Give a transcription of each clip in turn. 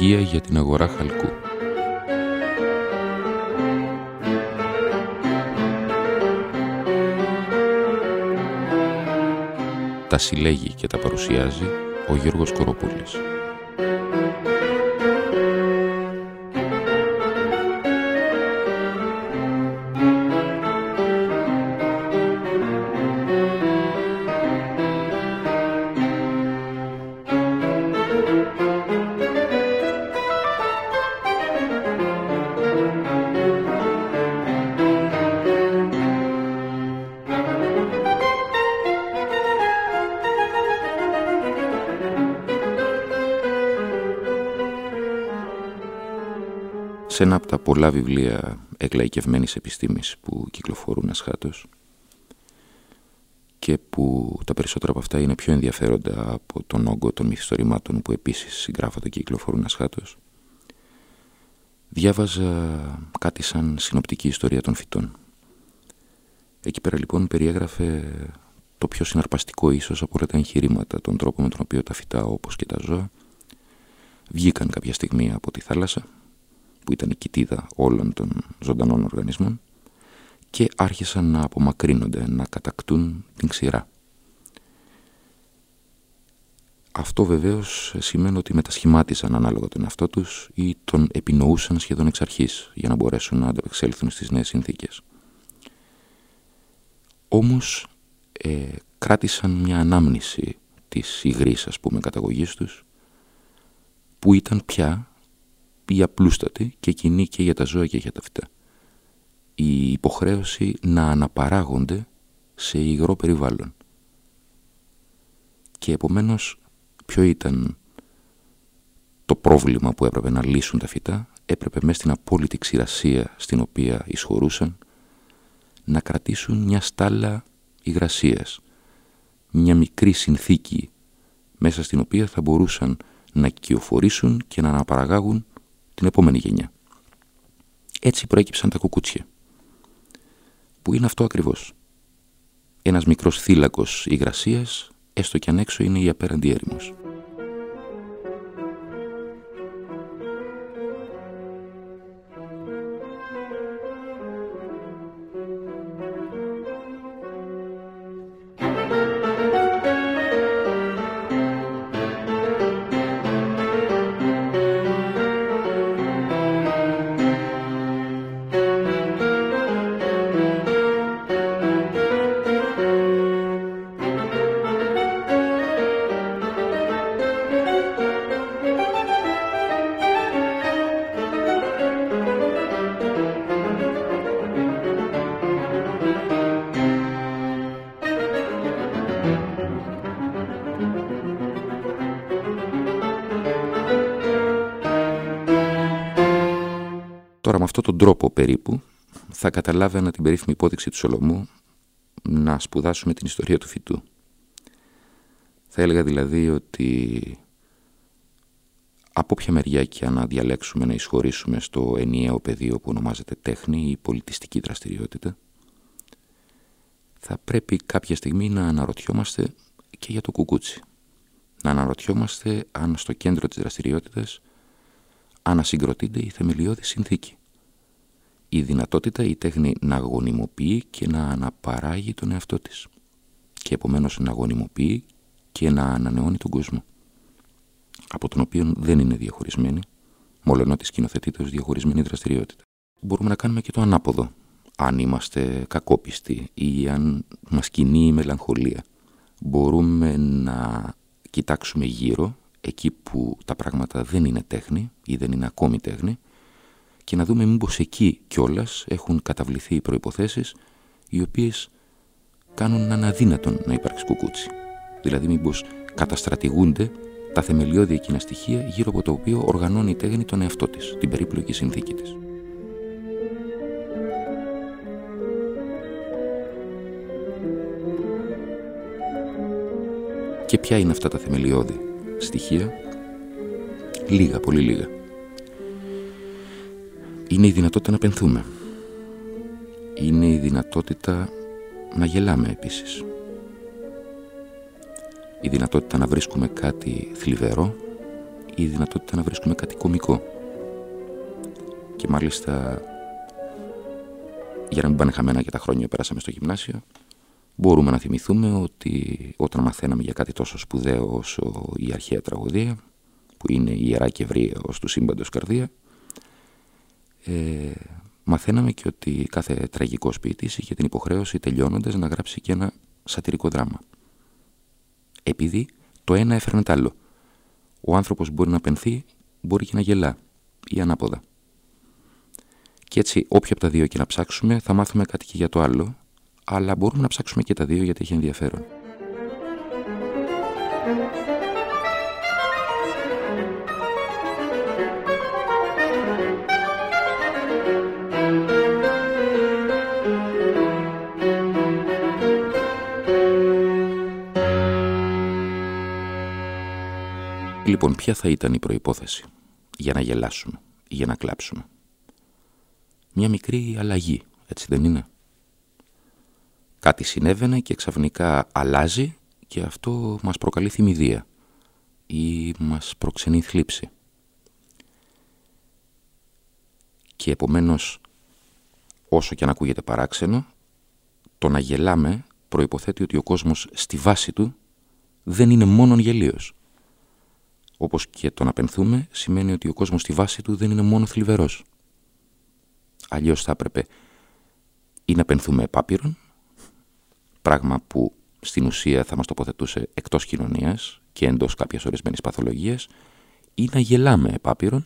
στοιχεία για την αγορά χαλκού. Τα συλλέγει και τα παρουσιάζει ο Γιώργος Κοροπούλης. Σε ένα από τα πολλά βιβλία εκλαϊκευμένης επιστήμης που κυκλοφορούν ασχάτως και που τα περισσότερα από αυτά είναι πιο ενδιαφέροντα από τον όγκο των μυθιστορημάτων που επίσης συγγράφονται και κυκλοφορούν ασχάτως διάβαζα κάτι σαν συνοπτική ιστορία των φυτών. Εκεί πέρα λοιπόν περιέγραφε το πιο συναρπαστικό ίσως από όλα τα εγχειρήματα, τον τρόπο με τον οποίο τα φυτά όπως και τα ζώα βγήκαν κάποια στιγμή από τη θάλασσα που ήταν η κοιτίδα όλων των ζωντανών οργανισμών και άρχισαν να απομακρύνονται, να κατακτούν την ξηρά. Αυτό βεβαίως σημαίνει ότι μετασχημάτισαν ανάλογα τον εαυτό τους ή τον επινοούσαν σχεδόν εξ αρχής για να μπορέσουν να ανταπεξέλθουν στις νέες συνθήκες. Όμως ε, κράτησαν μια ανάμνηση της υγρής ας πούμε καταγωγής τους που ήταν πια η απλούστατη και κοινή και για τα ζώα και για τα φυτά. Η υποχρέωση να αναπαράγονται σε υγρό περιβάλλον. Και επομένως ποιο ήταν το πρόβλημα που έπρεπε να λύσουν τα φυτά; Έπρεπε μέσα στην απόλυτη ξηρασία στην οποία εισχωρούσαν να κρατήσουν μια στάλα υγρασίας, μια μικρή συνθήκη μέσα στην οποία θα μπορούσαν να κυοφορήσουν και να αναπαραγάγουν την επόμενη γενιά. Έτσι προέκυψαν τα κουκούτσια. Που είναι αυτό ακριβώς; Ένας μικρός θύλακος υγρασίας, έστω κι αν έξω είναι η απέραντη έρημος. Αυτόν τον τρόπο περίπου θα καταλάβαινα την περίφημη υπόδειξη του Σολομού να σπουδάσουμε την ιστορία του φυτού. Θα έλεγα δηλαδή ότι από ποια μεριά και να διαλέξουμε να εισχωρήσουμε στο ενιαίο πεδίο που ονομάζεται τέχνη ή πολιτιστική δραστηριότητα, θα πρέπει κάποια στιγμή να αναρωτιόμαστε και για το κουκούτσι. Να αναρωτιόμαστε αν στο κέντρο της δραστηριότητας ανασυγκροτείται η θεμελιώδη συνθήκη η δυνατότητα η τέχνη να γονιμοποιεί και να αναπαράγει τον εαυτό της και επομένως να γονιμοποιεί και να ανανεώνει τον κόσμο από τον οποίο δεν είναι διαχωρισμένη μόλον ότι σκηνοθετείται ως διαχωρισμένη δραστηριότητα. Μπορούμε να κάνουμε και το ανάποδο αν είμαστε κακόπιστοι ή αν μας κινεί η μελαγχολία. Μπορούμε να κοιτάξουμε γύρω εκεί που τα πράγματα δεν είναι τέχνη ή δεν είναι ακόμη τέχνη και να δούμε μήπως εκεί κιόλας έχουν καταβληθεί οι προϋποθέσεις οι οποίες κάνουν να αδύνατον να υπάρξει κουκούτσι. Δηλαδή μήπως καταστρατηγούνται τα θεμελιώδη εκείνα στοιχεία γύρω από το οποίο οργανώνει η τέχνη τον εαυτό της, την περίπλοκη συνθήκη της. Και ποια είναι αυτά τα θεμελιώδη στοιχεία; Λίγα, πολύ λίγα είναι η δυνατότητα να πενθούμε. Είναι η δυνατότητα να γελάμε επίσης. Η δυνατότητα να βρίσκουμε κάτι θλιβερό η δυνατότητα να βρίσκουμε κάτι κομικό. Και μάλιστα, για να μην πάνε χαμένα και τα χρόνια που πέρασαμε στο γυμνάσιο, μπορούμε να θυμηθούμε ότι όταν μαθαίναμε για κάτι τόσο σπουδαίο όσο η αρχαία τραγωδία, που είναι η Ιερά και Ευρεία ως του σύμπαντος καρδία, ε, μαθαίναμε και ότι κάθε τραγικός ποιητής είχε την υποχρέωση τελειώνοντας να γράψει και ένα σατυρικό δράμα. Επειδή το ένα έφερνε το άλλο. Ο άνθρωπος μπορεί να πενθεί, μπορεί και να γελά ή ανάποδα. Και έτσι όποιο από τα δύο και να ψάξουμε θα μάθουμε κάτι και για το άλλο, αλλά μπορούμε να ψάξουμε και τα δύο γιατί έχει ενδιαφέρον. Λοιπόν, ποια θα ήταν η προϋπόθεση για να γελάσουμε ή για να κλάψουμε; Μια μικρή αλλαγή, έτσι δεν είναι; Κάτι συνέβαινε και ξαφνικά αλλάζει και αυτό μας προκαλεί θυμηδία ή μας προξενεί θλίψη. Και επομένως, όσο και αν ακούγεται παράξενο, το να γελάμε προϋποθέτει ότι ο κόσμος στη βάση του δεν είναι μόνον γελίος. Όπως και το να πενθούμε σημαίνει ότι ο κόσμος στη βάση του δεν είναι μόνο θλιβερός. Αλλιώς θα έπρεπε ή να πενθούμε επάπειρον, πράγμα που στην ουσία θα μας τοποθετούσε εκτός κοινωνίας και εντός κάποιας ορισμένης παθολογίας, ή να γελάμε επάπειρον,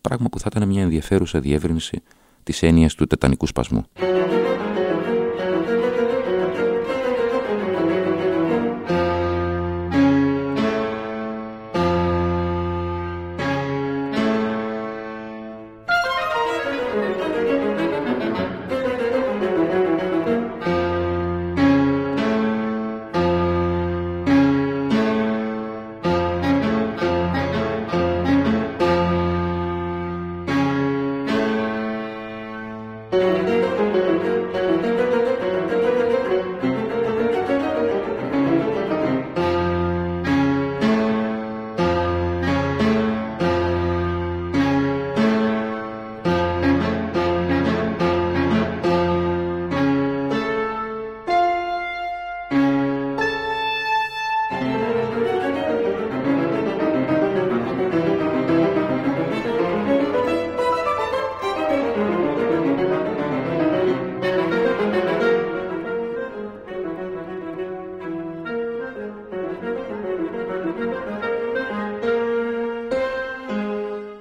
πράγμα που θα ήταν μια ενδιαφέρουσα διεύρυνση της έννοιας του τετανικού σπασμού.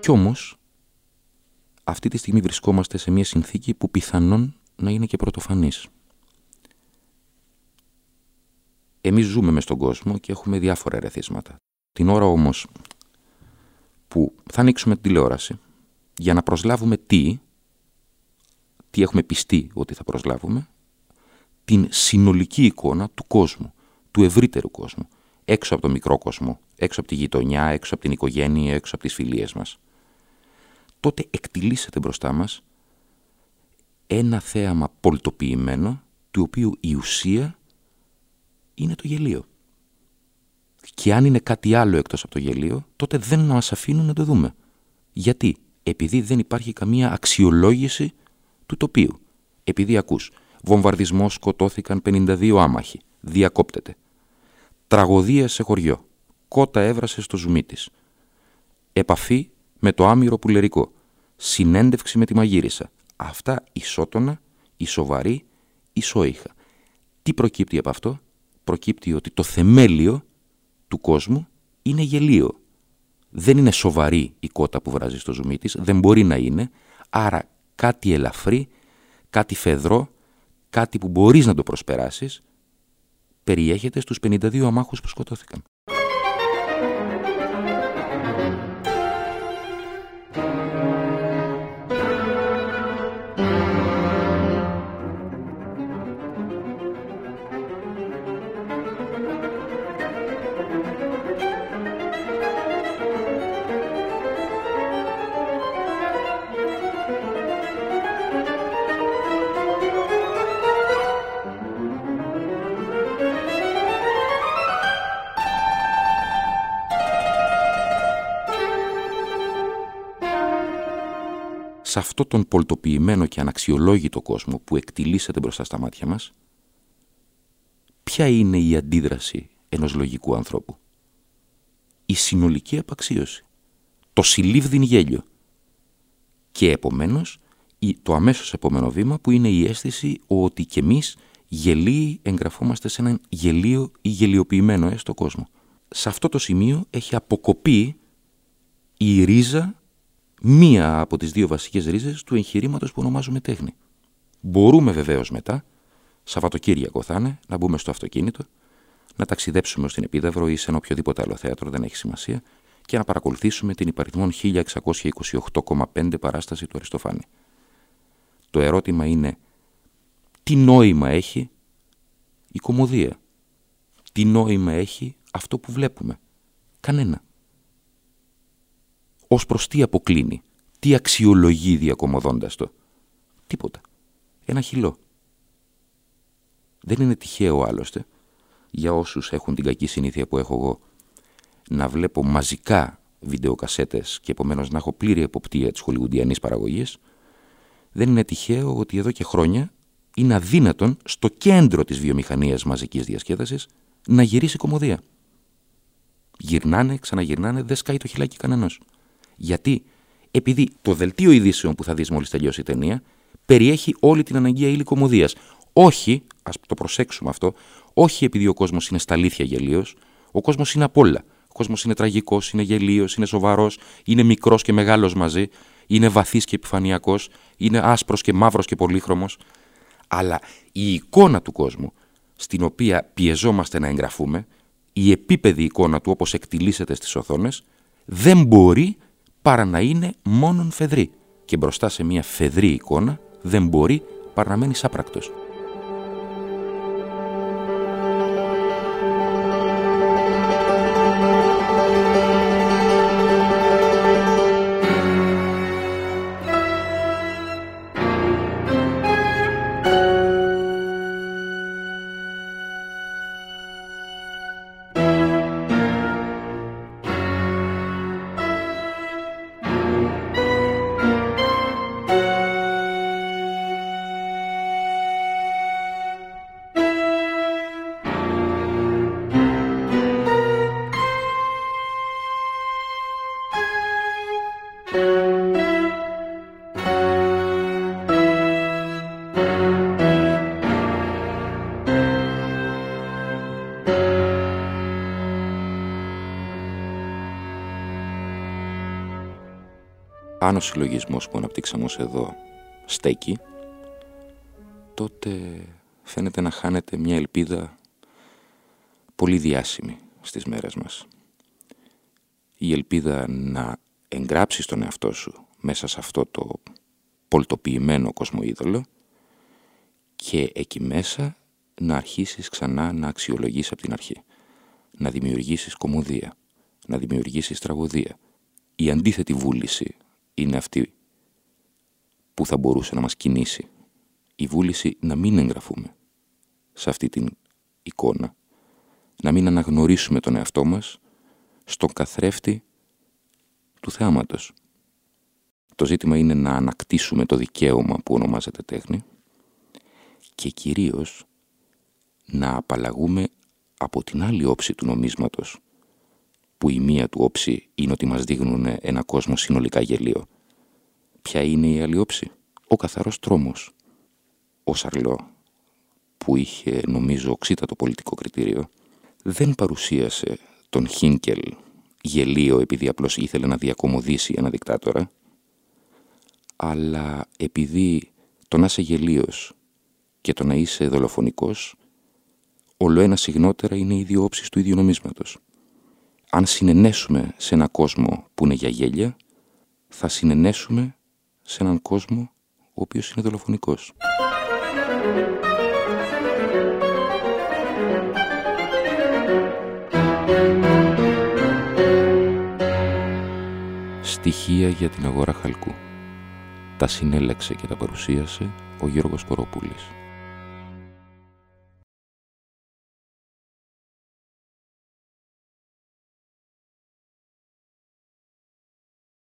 Κι όμως, αυτή τη στιγμή βρισκόμαστε σε μια συνθήκη που πιθανόν να είναι και πρωτοφανής. Εμείς ζούμε μες στον κόσμο και έχουμε διάφορα ερεθίσματα. Την ώρα όμως που θα ανοίξουμε την τηλεόραση για να προσλάβουμε τι, τι έχουμε πιστεί ότι θα προσλάβουμε, την συνολική εικόνα του κόσμου, του ευρύτερου κόσμου, έξω από το μικρό κόσμο, έξω από τη γειτονιά, έξω από την οικογένεια, έξω από τις φιλίες μας τότε εκτιλήσεται μπροστά μας ένα θέαμα πολιτοποιημένο, του οποίου η ουσία είναι το γελίο. Και αν είναι κάτι άλλο εκτός από το γελίο, τότε δεν μας αφήνουν να το δούμε. Γιατί; Επειδή δεν υπάρχει καμία αξιολόγηση του τοπίου. Επειδή ακούς, βομβαρδισμός σκοτώθηκαν 52 άμαχοι, διακόπτεται. Τραγωδία σε χωριό, κότα έβρασε στο ζουμί της. Επαφή με το άμυρο πουλερικό. Συνέντευξη με τη μαγείρισα. Αυτά ισότονα, ισοβαρή, ισόηχα. Τι προκύπτει από αυτό; Προκύπτει ότι το θεμέλιο του κόσμου είναι γελίο. Δεν είναι σοβαρή η κότα που βράζει στο ζουμί της, δεν μπορεί να είναι, άρα κάτι ελαφρύ, κάτι φεδρό, κάτι που μπορείς να το προσπεράσεις, περιέχεται στους 52 αμάχους που σκοτώθηκαν. Σε αυτό τον πολτοποιημένο και αναξιολόγητο κόσμο που εκτιλήσεται μπροστά στα μάτια μας, ποια είναι η αντίδραση ενός λογικού ανθρώπου; Η συνολική απαξίωση. Το συλλήβδιν γέλιο. Και επομένως το αμέσως επόμενο βήμα που είναι η αίσθηση ότι κι εμείς γελίοι εγγραφόμαστε σε έναν γελίο ή γελιοποιημένο έστω κόσμο. Σε αυτό το σημείο έχει αποκοπεί η ρίζα, μία από τις δύο βασικές ρίζες του εγχειρήματος που ονομάζουμε τέχνη. Μπορούμε βεβαίως μετά, Σαββατοκύριακο θα είναι, να μπούμε στο αυτοκίνητο, να ταξιδέψουμε ως την Επίδαυρο ή σε ένα οποιοδήποτε άλλο θέατρο, δεν έχει σημασία, και να παρακολουθήσουμε την υπαριθμόν 1628,5 παράσταση του Αριστοφάνη. Το ερώτημα είναι τι νόημα έχει η κομμωδία; Τι νόημα έχει αυτό που βλέπουμε; Κανένα. Ως προς τι αποκλίνει. Τι αξιολογεί διακομωδώντας το. Τίποτα. Ένα χυλό. Δεν είναι τυχαίο άλλωστε για όσους έχουν την κακή συνήθεια που έχω εγώ να βλέπω μαζικά βιντεοκασέτες και επομένως να έχω πλήρη εποπτεία της χολιγουντιανής παραγωγής δεν είναι τυχαίο ότι εδώ και χρόνια είναι αδύνατον στο κέντρο της βιομηχανίας μαζικής διασκέδασης να γυρίσει κομμωδία. Γυρνάνε, ξαναγυρνάνε, δεν σκάει το χιλάκι κανένας. Γιατί, επειδή το δελτίο ειδήσεων που θα δεις μόλις τελειώσει η ταινία περιέχει όλη την αναγκαία ύλη κομμωδίας. Όχι, ας το προσέξουμε αυτό, όχι επειδή ο κόσμος είναι στα αλήθεια γελίος, ο κόσμος είναι απ' όλα. Ο κόσμος είναι τραγικός, είναι γελίος, είναι σοβαρός, είναι μικρός και μεγάλος μαζί, είναι βαθύς και επιφανειακός, είναι άσπρος και μαύρος και πολύχρωμος, αλλά η εικόνα του κόσμου στην οποία πιεζόμαστε να εγγραφούμε, η επίπεδη εικόνα του όπως εκτιλήσεται στις οθόνες, δεν μπορεί παρά να είναι μόνον φεδρή. Και μπροστά σε μια φεδρή εικόνα δεν μπορεί παρά να μένεις άπρακτος. Αν ο συλλογισμός που αναπτύξαμε ως εδώ στέκει, τότε φαίνεται να χάνεται μια ελπίδα πολύ διάσημη στις μέρες μας. Η ελπίδα να εγγράψεις τον εαυτό σου μέσα σε αυτό το πολτοποιημένο κοσμοίδωλο και εκεί μέσα να αρχίσεις ξανά να αξιολογείς από την αρχή. Να δημιουργήσεις κομμωδία, να δημιουργήσεις τραγωδία. Η αντίθετη βούληση είναι αυτή που θα μπορούσε να μας κινήσει. Η βούληση να μην εγγραφούμε σε αυτή την εικόνα. Να μην αναγνωρίσουμε τον εαυτό μας στον καθρέφτη του θεάματος. Το ζήτημα είναι να ανακτήσουμε το δικαίωμα που ονομάζεται τέχνη και κυρίως να απαλλαγούμε από την άλλη όψη του νομίσματος που η μία του όψη είναι ότι μας δείχνουν ένα κόσμο συνολικά γελίο. Ποια είναι η άλλη όψη; Ο καθαρός τρόμος. Ο Σαρλό, που είχε νομίζω οξύτατο πολιτικό κριτήριο, δεν παρουσίασε τον Χίνκελ γελίο επειδή απλώς ήθελε να διακομωδήσει ένα δικτάτορα, αλλά επειδή το να είσαι γελίος και το να είσαι δολοφονικός, όλο ένα συγνότερα είναι οι δύο όψεις του ίδιου νομίσματος αν συνενέσουμε σε έναν κόσμο που είναι για γέλια, θα συνενέσουμε σε έναν κόσμο ο οποίος είναι δολοφονικός. Στοιχεία για την αγορά χαλκού. Τα συνέλεξε και τα παρουσίασε ο Γιώργος Κοροπούλης.